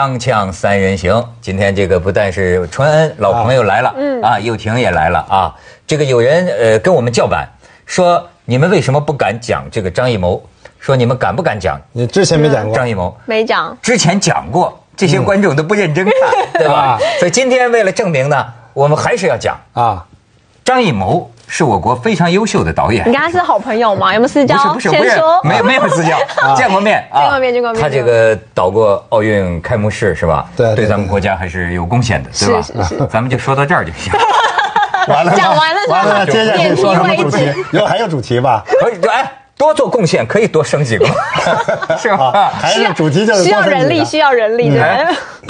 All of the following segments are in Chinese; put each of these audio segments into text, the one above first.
锵锵三人行，今天这个不但是春恩老朋友来了，嗯啊，又婷也来了啊。这个有人呃跟我们叫板，说你们为什么不敢讲这个张艺谋？说你们敢不敢讲你之前没讲过张艺谋？没讲，之前讲过，这些观众都不认真看，对吧？所以今天为了证明呢，我们还是要讲啊。张艺谋是我国非常优秀的导演。你跟他是好朋友吗？有没有私交？不是不是不是，没有没有私交，见过面啊，见过面 见过面。他这个导过奥运开幕式是吧？对，对咱们国家还是有贡献的，对吧？是是是。咱们就说到这儿就行。完了，讲完了，完了，接下来说什么主题？有还有主题吧？可以，哎。多做贡献可以多生几个，是吧？还是主题就是需要人力，需要人力的。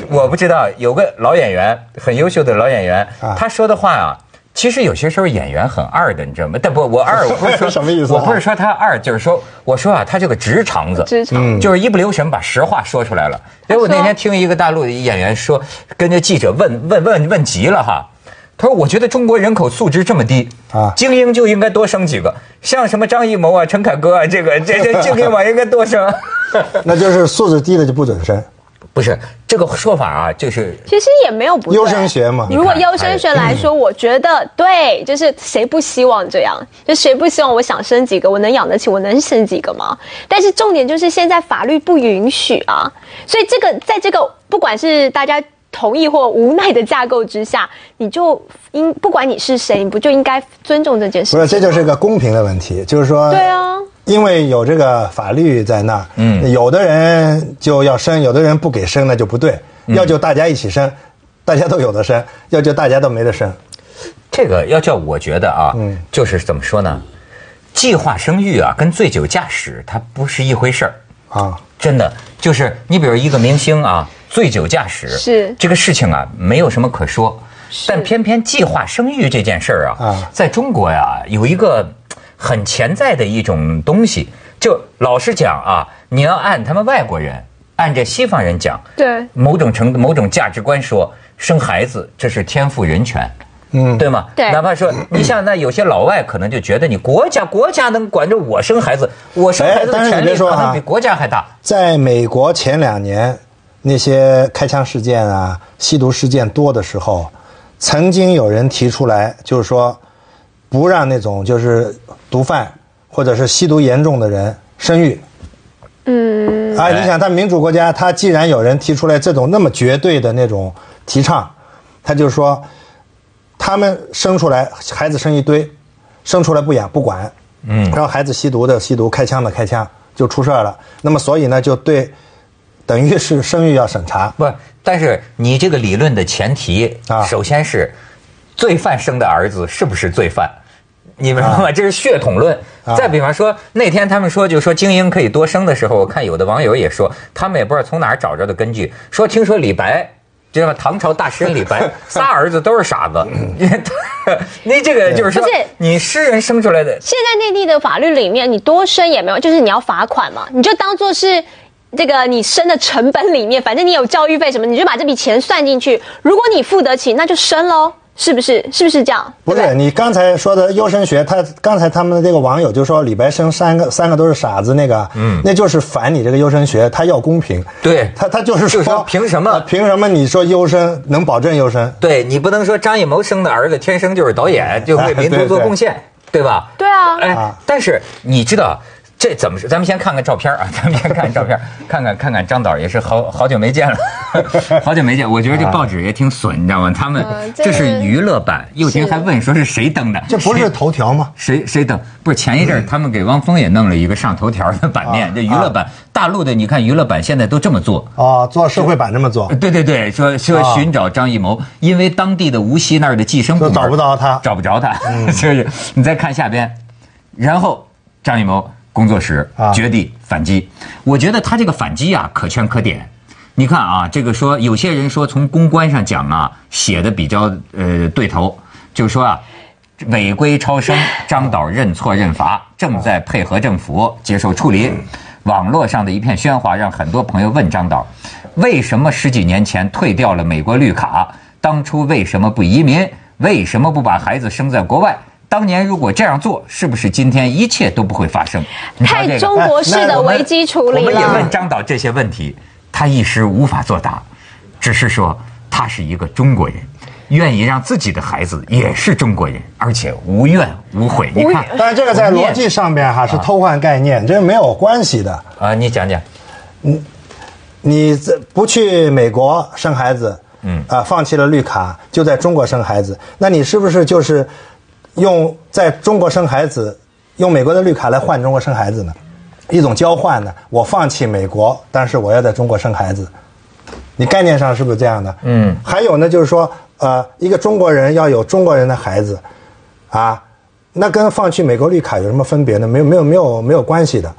我不知道有个老演员，很优秀的老演员，他说的话啊，其实有些时候演员很二的，你知道吗？但不，我二我不是说什么意思，我不是说他二，就是说我说啊，他这个直肠子，直肠就是一不留神把实话说出来了。因为我那天听一个大陆的演员说，跟着记者问问问问急了哈。他说：“我觉得中国人口素质这么低啊，精英就应该多生几个，像什么张艺谋啊、陈凯歌啊，这个这这精英嘛应该多生。那就是素质低的就不准生，不是这个说法啊，就是其实也没有不优生学嘛。如果优生学来说，我觉得对，就是谁不希望这样？就谁不希望我想生几个，我能养得起，我能生几个吗？但是重点就是现在法律不允许啊，所以这个在这个不管是大家。”同意或无奈的架构之下，你就应不管你是谁，你不就应该尊重这件事？不是，这就是一个公平的问题，就是说，对啊，因为有这个法律在那儿，嗯，有的人就要生，有的人不给生，那就不对。要就大家一起生，大家都有的生；要就大家都没得生。这个要叫我觉得啊，嗯，就是怎么说呢？计划生育啊，跟醉酒驾驶它不是一回事儿啊。真的，就是你比如一个明星啊。醉酒驾驶是这个事情啊，没有什么可说，但偏偏计划生育这件事儿啊，在中国呀，有一个很潜在的一种东西。就老实讲啊，你要按他们外国人，按这西方人讲，对某种程度、某种价值观说，生孩子这是天赋人权，嗯，对吗？对。哪怕说你像那有些老外可能就觉得你国家国家能管着我生孩子，我生孩子的权利可能比国家还大。在美国前两年。那些开枪事件啊、吸毒事件多的时候，曾经有人提出来，就是说，不让那种就是毒贩或者是吸毒严重的人生育。嗯。啊，你想，他民主国家，他既然有人提出来这种那么绝对的那种提倡，他就说，他们生出来孩子生一堆，生出来不养不管，嗯，然后孩子吸毒的吸毒，开枪的开枪，就出事儿了。那么所以呢，就对。等于是生育要审查，不，但是你这个理论的前提啊，首先是罪犯生的儿子是不是罪犯？你明白吗？这是血统论。再比方说，那天他们说，就说精英可以多生的时候，我看有的网友也说，他们也不知道从哪儿找着的根据，说听说李白，知道吗？唐朝大诗人李白仨 儿子都是傻子。那这个就是说，你诗人生出来的。现在内地的法律里面，你多生也没有，就是你要罚款嘛，你就当做是。这个你生的成本里面，反正你有教育费什么，你就把这笔钱算进去。如果你付得起，那就生喽，是不是？是不是这样？不是，你刚才说的优生学，他刚才他们的这个网友就说李白生三个，三个都是傻子，那个，嗯，那就是反你这个优生学，他要公平。对，他他就是说，凭什么？凭什么你说优生能保证优生？对你不能说张艺谋生的儿子天生就是导演，就为 民族做贡献，对吧？对啊。哎，但是你知道。这怎么说？咱们先看看照片啊！咱们先看看照片，看看看看张导也是好好久没见了，好久没见。我觉得这报纸也挺损，你知道吗？他们这是娱乐版。又听还问说是谁登的？这不是头条吗？谁谁登？不是前一阵他们给汪峰也弄了一个上头条的版面。这娱乐版，大陆的你看娱乐版现在都这么做啊，做社会版这么做。对 对对，说说寻找张艺谋，因为当地的无锡那儿的计生部找不到他，找不着他。就是你再看下边，然后张艺谋。工作室绝地反击，我觉得他这个反击啊可圈可点。你看啊，这个说有些人说从公关上讲啊，写的比较呃对头，就是说啊，违规超生，张导认错认罚，正在配合政府接受处理。网络上的一片喧哗，让很多朋友问张导，为什么十几年前退掉了美国绿卡？当初为什么不移民？为什么不把孩子生在国外？当年如果这样做，是不是今天一切都不会发生？太中国式的危机处理了。我们也问张导这些问题，他一时无法作答。只是说他是一个中国人，愿意让自己的孩子也是中国人，而且无怨无悔。你看，但是这个在逻辑上面哈是偷换概念，这没有关系的啊。你讲讲，你你这不去美国生孩子，嗯啊，放弃了绿卡就在中国生孩子，那你是不是就是用在中国生孩子，用美国的绿卡来换中国生孩子呢？一种交换呢？我放弃美国，但是我要在中国生孩子。你概念上是不是这样的？嗯。还有呢，就是说，呃，一个中国人要有中国人的孩子，啊，那跟放弃美国绿卡有什么分别呢？没有，没有，没有，没有关系的。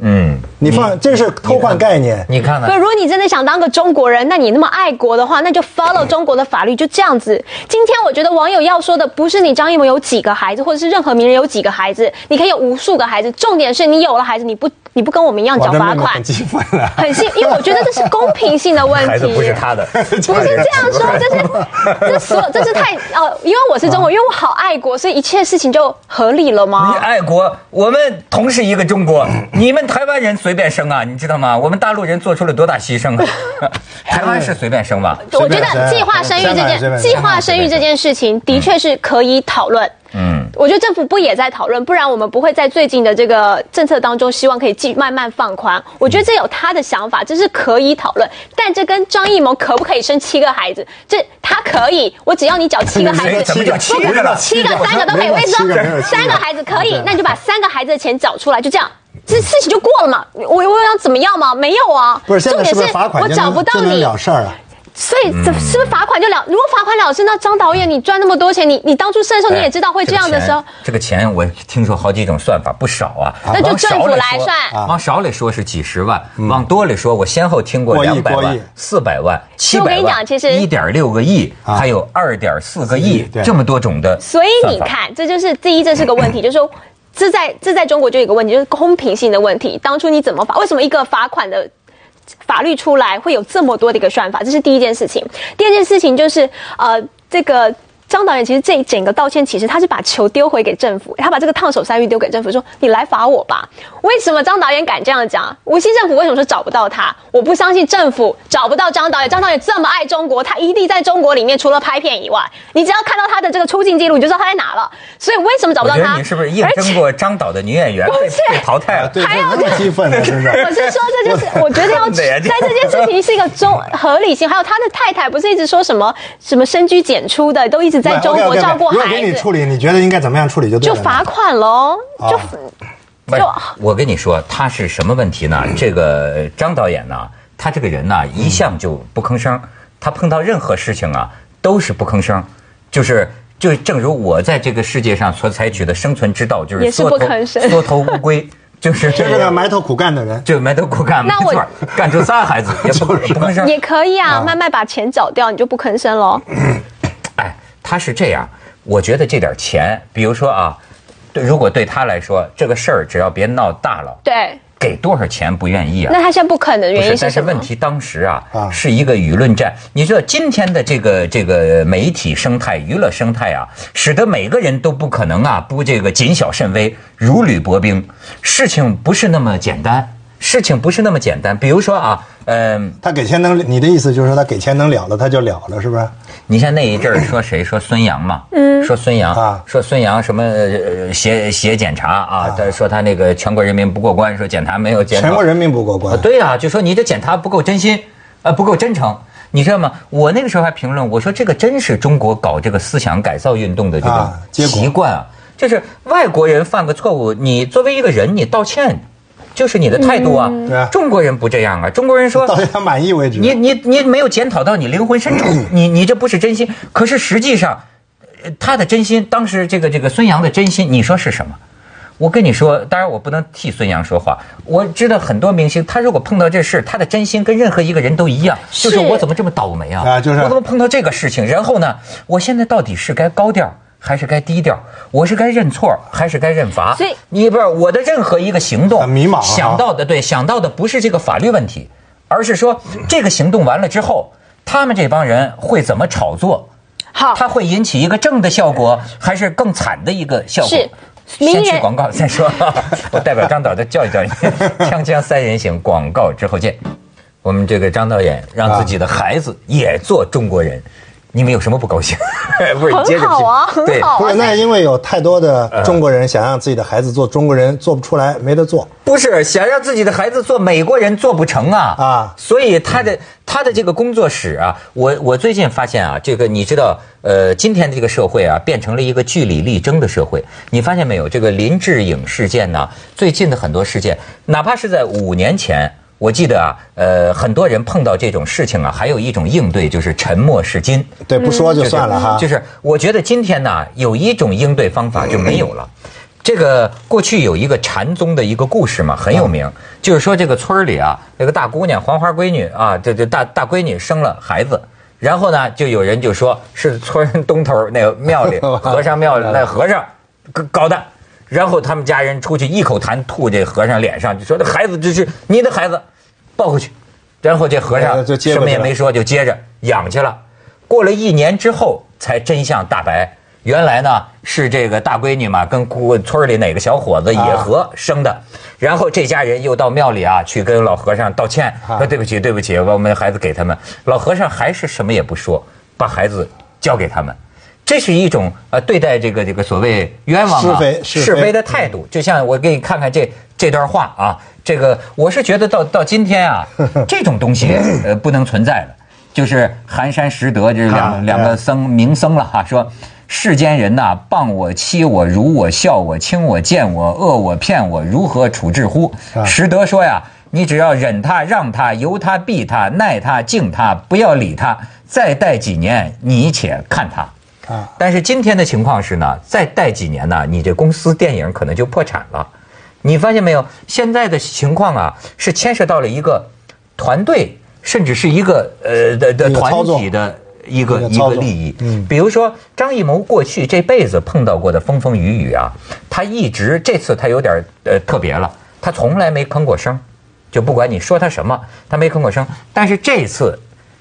嗯，你放这是偷换概念。你看看，如果你真的想当个中国人，那你那么爱国的话，那就 follow 中国的法律，就这样子。今天我觉得网友要说的不是你张艺谋有几个孩子，或者是任何名人有几个孩子，你可以有无数个孩子，重点是你有了孩子，你不。你不跟我们一样缴罚款，很兴奋很兴，因为我觉得这是公平性的问题。不是他的，不是这样说，这是这所这是太哦，因为我是中国，因为我好爱国，所以一切事情就合理了吗？你爱国，我们同是一个中国，你们台湾人随便生啊，你知道吗？我们大陆人做出了多大牺牲啊！台湾是随便生吧？我觉得计划生育这件计划生育这件事情的确是可以讨论。嗯，我觉得政府不也在讨论，不然我们不会在最近的这个政策当中，希望可以继慢慢放宽。我觉得这有他的想法，这是可以讨论。但这跟张艺谋可不可以生七个孩子，这他可以，我只要你找 七个孩子，七个七个七个三个都可以。我跟你说，三个孩子可以，那你就把三个孩子的钱找出来，就这样，这事情就过了嘛。我我要怎么样嘛？没有啊，不是，重点是我找不到你了事儿了。所以，这是不是罚款就了？如果罚款了事，那张导演，你赚那么多钱，你你当初生的时候你也知道会这样的时候，这个钱我听说好几种算法，不少啊。那就政府来算，往少里说是几十万，往多里说，我先后听过两百万、四百万、七百万，其实一点六个亿，还有二点四个亿，这么多种的。所以你看，这就是第一，这是个问题，就是说，这在这在中国就有一个问题，就是公平性的问题。当初你怎么罚？为什么一个罚款的？法律出来会有这么多的一个算法，这是第一件事情。第二件事情就是，呃，这个。张导演其实这一整个道歉，其实他是把球丢回给政府，他把这个烫手山芋丢给政府，说你来罚我吧。为什么张导演敢这样讲？无锡政府为什么说找不到他？我不相信政府找不到张导演。张导演这么爱中国，他一定在中国里面，除了拍片以外，你只要看到他的这个出境记录，你就知道他在哪了。所以为什么找不到他？你是不是应征过张导的女演员被淘汰了？还要激愤是不是？我是说，这就是我觉得要在这件事情是一个中合理性。还有他的太太不是一直说什么什么深居简出的，都一直在中国照顾孩子。如果给你处理，你觉得应该怎么样处理？就对了就罚款喽。就不是我跟你说，他是什么问题呢？这个张导演呢，他这个人呢，一向就不吭声。他碰到任何事情啊，都是不吭声。就是就正如我在这个世界上所采取的生存之道，就是缩头缩头乌龟。就是就是个埋头苦干的人，就埋头苦干，没错，干出仨孩子也不 不吭声，也可以啊，慢慢把钱缴掉，你就不吭声喽。哎，他是这样，我觉得这点钱，比如说啊，对，如果对他来说，这个事儿只要别闹大了，对。给多少钱不愿意啊？那他现在不可能，原因是什么？问题当时啊，是一个舆论战。你知道今天的这个这个媒体生态、娱乐生态啊，使得每个人都不可能啊不这个谨小慎微、如履薄冰。事情不是那么简单，事情不是那么简单。比如说啊，嗯，他给钱能，你的意思就是说他给钱能了了，他就了了，是不是？你像那一阵儿说谁说孙杨嘛，嗯，说孙杨啊，说孙杨什么写写检查啊，他说他那个全国人民不过关，说检查没有检查全国人民不过关，对呀，就说你这检查不够真心，呃，不够真诚，你知道吗？我那个时候还评论我说这个真是中国搞这个思想改造运动的这个习惯啊，就是外国人犯个错误，你作为一个人你道歉。就是你的态度啊！中国人不这样啊！中国人说到他满意为止。你你你没有检讨到你灵魂深处，你你这不是真心。可是实际上，他的真心，当时这个这个孙杨的真心，你说是什么？我跟你说，当然我不能替孙杨说话。我知道很多明星，他如果碰到这事，他的真心跟任何一个人都一样，就是我怎么这么倒霉啊？啊，就是我怎么碰到这个事情？然后呢，我现在到底是该高调？还是该低调？我是该认错，还是该认罚？所以你不是我的任何一个行动，迷茫。想到的对，想到的不是这个法律问题，而是说这个行动完了之后，他们这帮人会怎么炒作？好，他会引起一个正的效果，还是更惨的一个效果？是，先去广告再说。我代表张导再教育教育你，锵锵三人行，广告之后见。我们这个张导演让自己的孩子也做中国人。你们有什么不高兴？不是，很好啊，很好。不是，那因为有太多的中国人想让自己的孩子做中国人，做不出来，没得做。不是，想让自己的孩子做美国人，做不成啊啊！所以他的他的这个工作室啊，我我最近发现啊，这个你知道，呃，今天的这个社会啊，变成了一个据理力争的社会。你发现没有？这个林志颖事件呢，最近的很多事件，哪怕是在五年前。我记得啊，呃，很多人碰到这种事情啊，还有一种应对就是沉默是金，对，不说就算了哈。就是我觉得今天呢，有一种应对方法就没有了。这个过去有一个禅宗的一个故事嘛，很有名，就是说这个村里啊，那个大姑娘黄花闺女啊，这这大大闺女生了孩子，然后呢，就有人就说是村东头那个庙里 和尚庙里那和尚搞的。然后他们家人出去一口痰吐这和尚脸上，就说这孩子这是你的孩子，抱回去。然后这和尚什么也没说，就接着养去了。过了一年之后，才真相大白。原来呢是这个大闺女嘛，跟姑村里哪个小伙子野合生的。然后这家人又到庙里啊去跟老和尚道歉，说对不起对不起，把我们的孩子给他们。老和尚还是什么也不说，把孩子交给他们。这是一种呃对待这个这个所谓冤枉啊是非的态度，就像我给你看看这这段话啊，这个我是觉得到到今天啊，这种东西呃不能存在了。就是寒山拾得这两两个僧名僧了哈，说世间人呐，谤我、欺我、辱我、笑我、轻我、贱我、恶我、骗我，如何处置乎？拾得说呀，你只要忍他、让他、由他、避他、耐他、敬他，不要理他，再待几年，你且看他。啊！但是今天的情况是呢，再待几年呢，你这公司电影可能就破产了。你发现没有？现在的情况啊，是牵涉到了一个团队，甚至是一个呃的的团体的一个一个利益。嗯。比如说张艺谋过去这辈子碰到过的风风雨雨啊，他一直这次他有点呃特别了，他从来没吭过声，就不管你说他什么，他没吭过声。但是这次。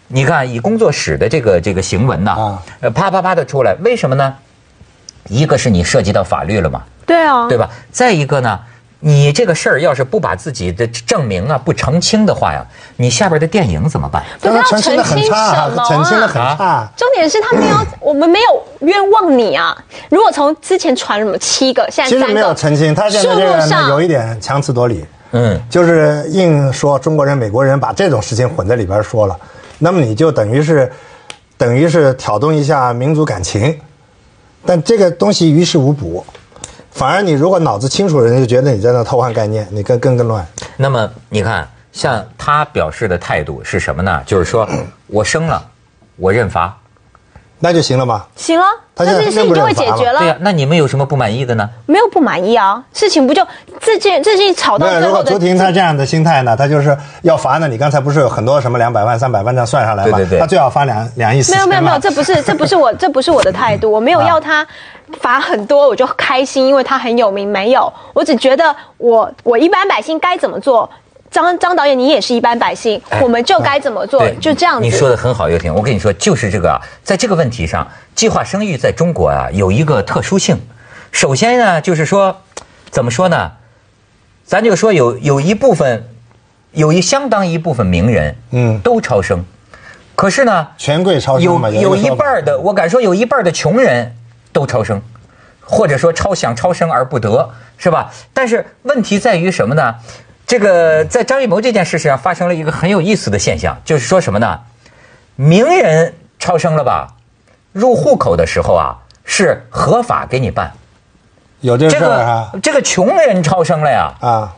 你看，以工作室的这个这个行文呐，呃，啪啪啪的出来，为什么呢？一个是你涉及到法律了嘛，对啊，对吧？再一个呢，你这个事儿要是不把自己的证明啊不澄清的话呀，你下边的电影怎么办？不要澄清什么？澄清的很差。重点是他没有，我们没有冤枉你啊。如果从之前传什么七个，现在其实没有澄清，他现在这个有一点强词夺理，嗯，就是硬说中国人、美国人把这种事情混在里边说了。那么你就等于是，等于是挑动一下民族感情，但这个东西于事无补，反而你如果脑子清楚，人家就觉得你在那偷换概念，你更更更乱。那么你看，像他表示的态度是什么呢？就是说我生了，我认罚。那就行了吗？行了，那这事情就会解决了。对呀，那你们有什么不满意的呢？没有不满意啊，事情不就这件这件吵到最后如果朱婷她这样的心态呢，她就是要罚呢。你刚才不是有很多什么两百万、三百万这样算上来吗？对对对，他最好罚两两亿四千万。没有没有没有，这不是这不是我这不是我的态度，我没有 要她罚很多我就开心，因为他很有名。没有，我只觉得我我一般百姓该怎么做。张张导演，你也是一般百姓，我们就该怎么做？就这样子。你说的很好，又婷。我跟你说，就是这个啊，在这个问题上，计划生育在中国啊有一个特殊性。首先呢，就是说，怎么说呢？咱就说有有一部分，有一相当一部分名人，嗯，都超生。可是呢，权贵超生有有一半的，我敢说有一半的穷人都超生，或者说超想超生而不得，是吧？但是问题在于什么呢？这个在张艺谋这件事上发生了一个很有意思的现象，就是说什么呢？名人超生了吧？入户口的时候啊，是合法给你办。有这事儿啊？这个穷人超生了呀？啊，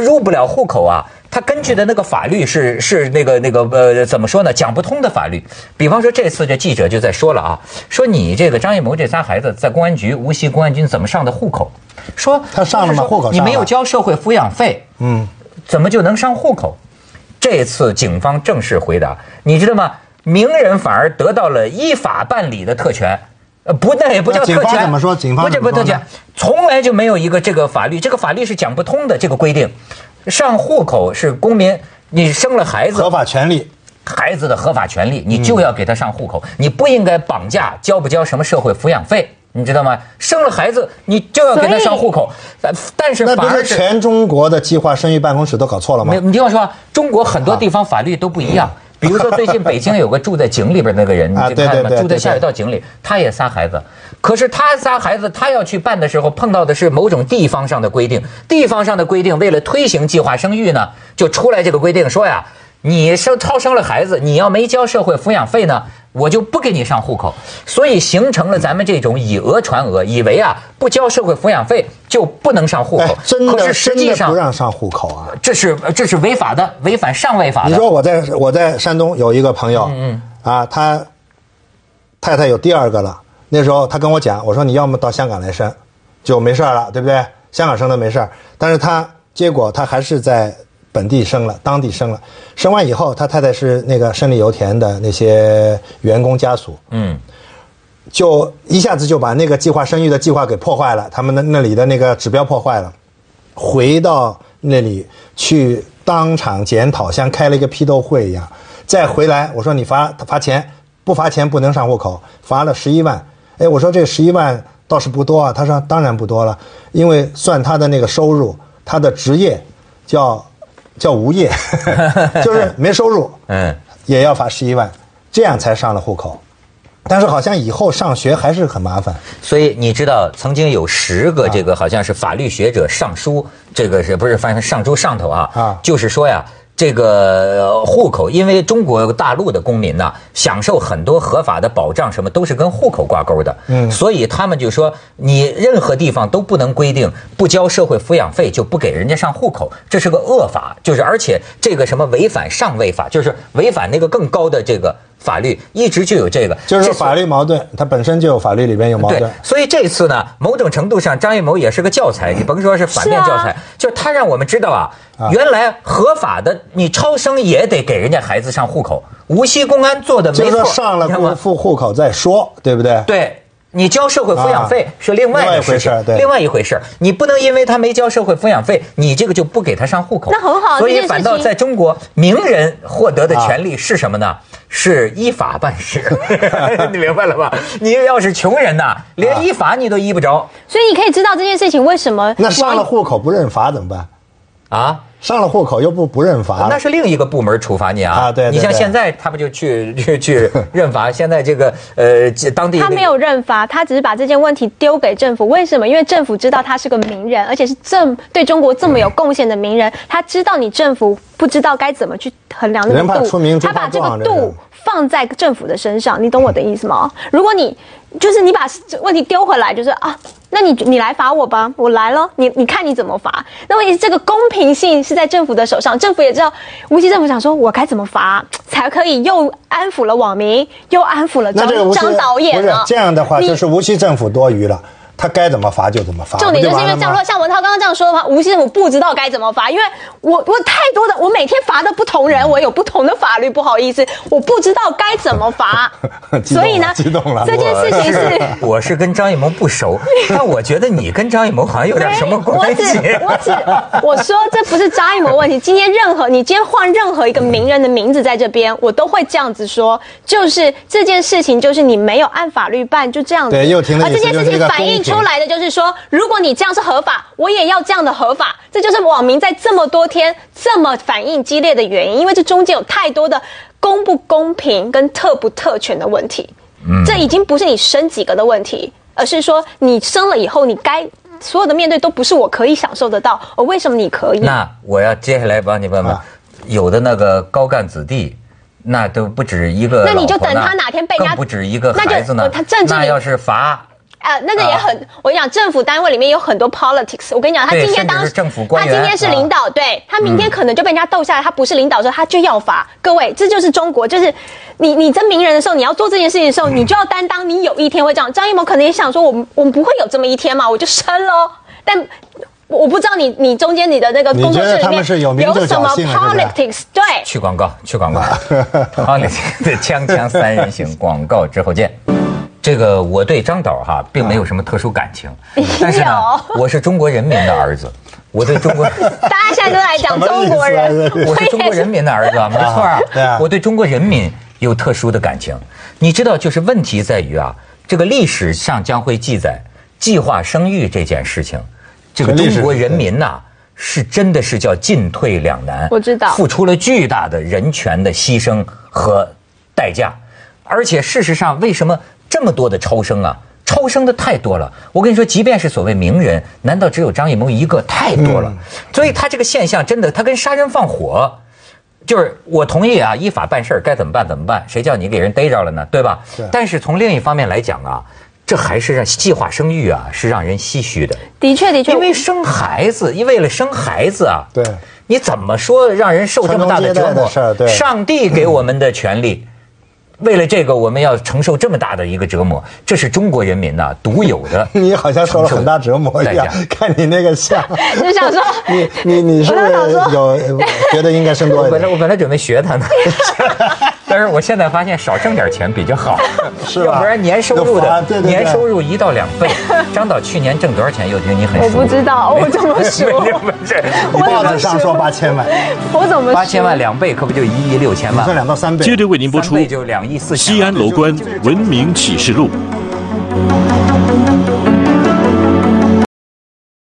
入不了户口啊。他根据的那个法律是是那个那个呃怎么说呢？讲不通的法律。比方说这次这记者就在说了啊，说你这个张艺谋这仨孩子在公安局无锡公安局怎么上的户口？说他上了吗？户口你没有交社会抚养费，嗯，怎么就能上户口？这次警方正式回答，你知道吗？名人反而得到了依法办理的特权，呃，不，那也不叫特权。警方怎么说？警方不叫不特权，从来就没有一个这个法律，这个法律是讲不通的这个规定。上户口是公民，你生了孩子合法权利，孩子的合法权利，你就要给他上户口，你不应该绑架交不交什么社会抚养费。你知道吗？生了孩子你就要给他上户口，但是那不是全中国的计划生育办公室都搞错了吗？你听我说，中国很多地方法律都不一样。比如说最近北京有个住在井里边那个人，你看吗？住在下水道井里，他也仨孩子，可是他仨孩子，他要去办的时候碰到的是某种地方上的规定，地方上的规定为了推行计划生育呢，就出来这个规定说呀。你生超生了孩子，你要没交社会抚养费呢，我就不给你上户口，所以形成了咱们这种以讹传讹，以为啊不交社会抚养费就不能上户口，真的实际上不让上户口啊，这是这是违法的，违反上位法的。你说我在我在山东有一个朋友，嗯啊，他太太有第二个了，那时候他跟我讲，我说你要么到香港来生，就没事了，对不对？香港生的没事但是他结果他还是在。本地生了，当地生了，生完以后，他太太是那个胜利油田的那些员工家属，嗯，就一下子就把那个计划生育的计划给破坏了，他们那那里的那个指标破坏了，回到那里去当场检讨，像开了一个批斗会一样，再回来，我说你罚罚钱，不罚钱不能上户口，罚了十一万，哎，我说这十一万倒是不多啊，他说当然不多了，因为算他的那个收入，他的职业叫。叫无业，就是没收入，嗯，也要罚十一万，这样才上了户口。但是好像以后上学还是很麻烦。所以你知道，曾经有十个这个好像是法律学者上书，这个是不是翻成上书上头啊？啊，就是说呀。这个户口，因为中国大陆的公民呢，享受很多合法的保障，什么都是跟户口挂钩的。嗯，所以他们就说，你任何地方都不能规定不交社会抚养费就不给人家上户口，这是个恶法。就是而且这个什么违反上位法，就是违反那个更高的这个。法律一直就有这个，就是法律矛盾，它本身就有法律里边有矛盾。所以这次呢，某种程度上，张艺谋也是个教材，你甭说是反面教材，就是他让我们知道啊，原来合法的你超生也得给人家孩子上户口。无锡公安做的没错，上了户户户口再说，对不对？对。你交社会抚养费是另外一回事情，另外一回事。你不能因为他没交社会抚养费，你这个就不给他上户口。那很好，所以反倒在中国，名人获得的权利是什么呢？是依法办事。你明白了吧？你要是穷人呐，连依法你都依不着。所以你可以知道这件事情为什么？那上了户口不认罚怎么办？啊？上了户口又不不认罚，那是另一个部门处罚你啊！啊，对，你像现在他不就去去去认罚？现在这个呃，当地他没有认罚，他只是把这件问题丢给政府。为什么？因为政府知道他是个名人，而且是这对中国这么有贡献的名人，他知道你政府不知道该怎么去衡量那个度，他把这个度放在政府的身上，你懂我的意思吗？如果你。就是你把问题丢回来，就是啊，那你你来罚我吧，我来了，你你看你怎么罚？那问题是这个公平性是在政府的手上，政府也知道，无锡政府想说，我该怎么罚才可以又安抚了网民，又安抚了张张导演呢？这样的话，就是无锡政府多余了。他该怎么罚就怎么罚。重点就是因为像说像文涛刚刚这样说的话，吴锡政府不知道该怎么罚，因为我我太多的我每天罚的不同人，我有不同的法律，不好意思，我不知道该怎么罚。所以呢，激动了。这件事情 是，我是跟张艺谋不熟，但我觉得你跟张艺谋好像有点什么关系。我只我说这不是张艺谋问题。今天任何你今天换任何一个名人的名字在这边，我都会这样子说，就是这件事情就是你没有按法律办，就这样子。对，又停了。而这件事情反映。出来的就是说，如果你这样是合法，我也要这样的合法。这就是网民在这么多天这么反应激烈的原因，因为这中间有太多的公不公平跟特不特权的问题。嗯，这已经不是你生几个的问题，而是说你生了以后，你该所有的面对都不是我可以享受得到。而为什么你可以？那我要接下来帮你问问，有的那个高干子弟，那都不止一个，那你就等他哪天被人家不止一个孩子呢？他政治那要是罚。啊，那个也很，我跟你讲，政府单位里面有很多 politics。我跟你讲，他今天当他今天是领导，对他明天可能就被人家斗下来，他不是领导的时候他就要罚。各位，这就是中国，就是你你争名人的时候，你要做这件事情的时候，你就要担当，你有一天会这样。张艺谋可能也想说，我们我们不会有这么一天嘛，我就生喽。但我不知道你你中间你的那个工作室里面有什么 politics？对，去广告，去广告。politics 的锵锵三人行，广告之后见。这个我对张导哈并没有什么特殊感情，但是呢，我是中国人民的儿子，我对中国，大家现在都在讲中国人，我是中国人民的儿子，没错啊，我对中国人民有特殊的感情。你知道，就是问题在于啊，这个历史上将会记载计划生育这件事情，这个中国人民呐是真的是叫进退两难。我知道，付出了巨大的人权的牺牲和代价，而且事实上，为什么这么多的超生啊？超生的太多了。我跟你说，即便是所谓名人，难道只有张艺谋一个？太多了。所以他这个现象真的，他跟杀人放火。就是我同意啊，依法办事儿该怎么办怎么办？谁叫你给人逮着了呢？对吧？但是从另一方面来讲啊，这还是让计划生育啊，是让人唏嘘的。的确的确，因为生孩子，因为了生孩子啊，对，你怎么说让人受这么大的折磨？对，上帝给我们的权利。为了这个，我们要承受这么大的一个折磨，这是中国人民呐独有的。你好像受了很大折磨一样，看你那个像，就想说 你你你是有觉得应该生多一点。本来我本来准备学他呢，但是我现在发现少挣点钱比较好，是要不然年收入的年收入一到两倍。张导去年挣多少钱？又听你很我不知道，我怎么说？报纸上说八千万，我怎么八千万两倍可不就一亿六千万？算两到三倍。接着为您播出，就两亿四。西安楼观文明启示录。